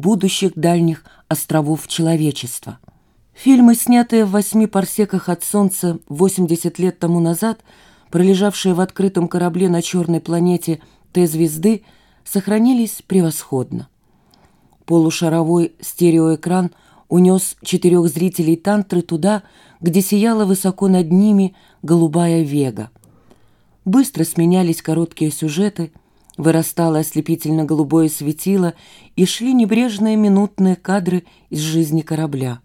будущих дальних островов человечества. Фильмы, снятые в восьми парсеках от Солнца 80 лет тому назад, пролежавшие в открытом корабле на черной планете Т-звезды, сохранились превосходно. Полушаровой стереоэкран унес четырех зрителей тантры туда, где сияла высоко над ними голубая вега. Быстро сменялись короткие сюжеты, вырастало ослепительно-голубое светило и шли небрежные минутные кадры из жизни корабля.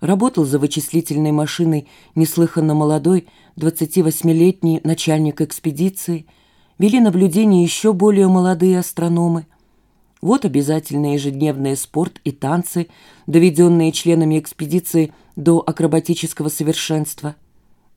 Работал за вычислительной машиной неслыханно молодой 28-летний начальник экспедиции, вели наблюдение еще более молодые астрономы. Вот обязательные ежедневные спорт и танцы, доведенные членами экспедиции до акробатического совершенства –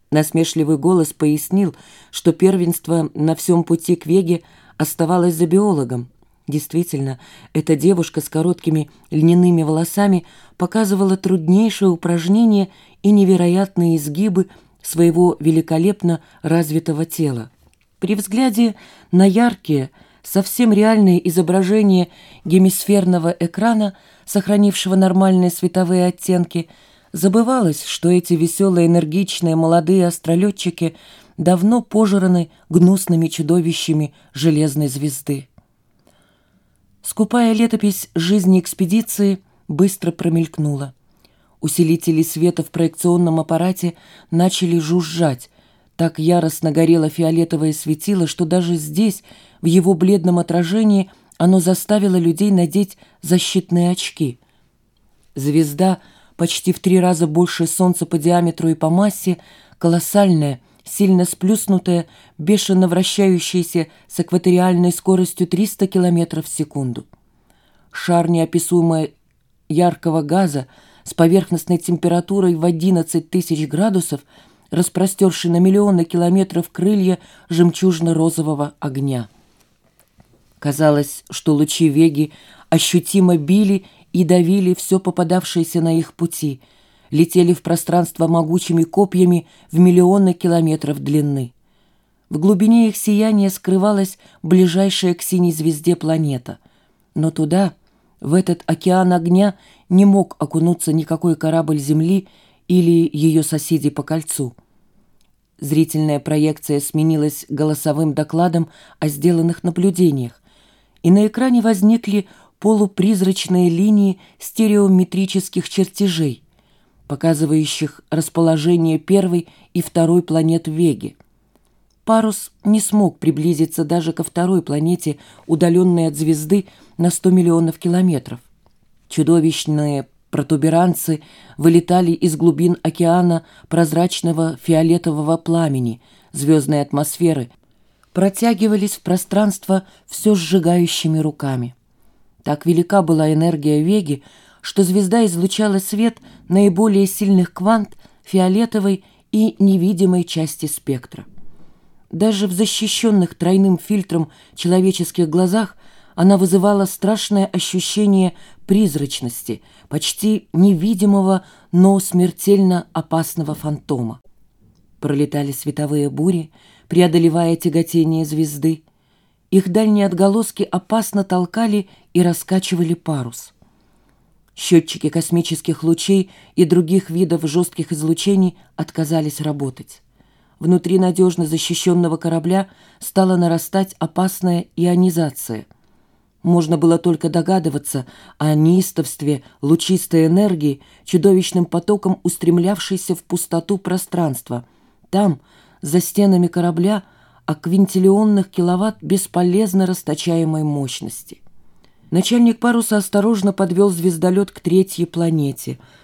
Насмешливый голос пояснил, что первенство на всем пути к Веге оставалось за биологом. Действительно, эта девушка с короткими льняными волосами показывала труднейшее упражнение и невероятные изгибы своего великолепно развитого тела. При взгляде на яркие, совсем реальные изображения гемисферного экрана, сохранившего нормальные световые оттенки – Забывалось, что эти веселые, энергичные молодые астролетчики давно пожраны гнусными чудовищами железной звезды. Скупая летопись жизни экспедиции быстро промелькнула. Усилители света в проекционном аппарате начали жужжать. Так яростно горело фиолетовое светило, что даже здесь, в его бледном отражении, оно заставило людей надеть защитные очки. Звезда — почти в три раза больше Солнца по диаметру и по массе, колоссальная, сильно сплюснутая, бешено вращающаяся с экваториальной скоростью 300 км в секунду. Шар неописуемо яркого газа с поверхностной температурой в 11 тысяч градусов, распростерший на миллионы километров крылья жемчужно-розового огня. Казалось, что лучи Веги ощутимо били и давили все попадавшееся на их пути, летели в пространство могучими копьями в миллионы километров длины. В глубине их сияния скрывалась ближайшая к синей звезде планета. Но туда, в этот океан огня, не мог окунуться никакой корабль Земли или ее соседи по кольцу. Зрительная проекция сменилась голосовым докладом о сделанных наблюдениях, и на экране возникли полупризрачные линии стереометрических чертежей, показывающих расположение первой и второй планет Веги. Парус не смог приблизиться даже ко второй планете, удаленной от звезды на 100 миллионов километров. Чудовищные протуберанцы вылетали из глубин океана прозрачного фиолетового пламени, звездной атмосферы, протягивались в пространство все сжигающими руками. Так велика была энергия Веги, что звезда излучала свет наиболее сильных квант фиолетовой и невидимой части спектра. Даже в защищенных тройным фильтром человеческих глазах она вызывала страшное ощущение призрачности, почти невидимого, но смертельно опасного фантома. Пролетали световые бури, преодолевая тяготение звезды, их дальние отголоски опасно толкали и раскачивали парус. Счетчики космических лучей и других видов жестких излучений отказались работать. Внутри надежно защищенного корабля стала нарастать опасная ионизация. Можно было только догадываться о неистовстве лучистой энергии, чудовищным потоком устремлявшейся в пустоту пространства. Там, за стенами корабля, о квинтиллионных киловатт бесполезно расточаемой мощности. Начальник паруса осторожно подвел звездолет к третьей планете,